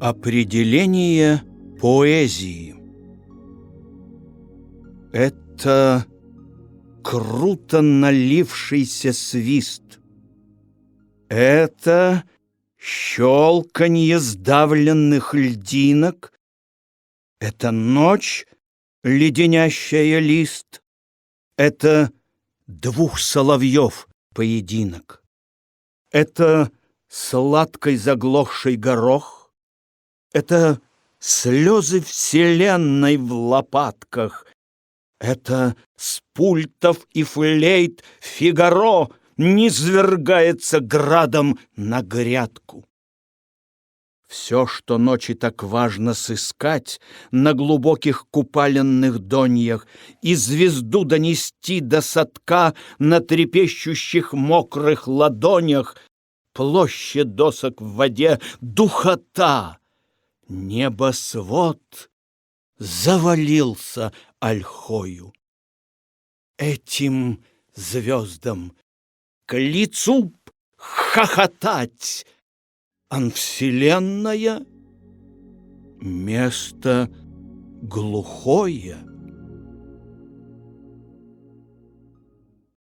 Определение поэзии Это круто налившийся свист. Это щелканье сдавленных льдинок. Это ночь, леденящая лист. Это двух соловьев поединок. Это сладкой заглохший горох. Это слезы вселенной в лопатках. Это с пультов и флейт Фигаро низвергается градом на грядку. Все, что ночи так важно сыскать На глубоких купаленных доньях И звезду донести до садка На трепещущих мокрых ладонях, Площадь досок в воде, духота, Небосвод завалился ольхою. Этим звездам к лицу хохотать, Ан вселенная — место глухое —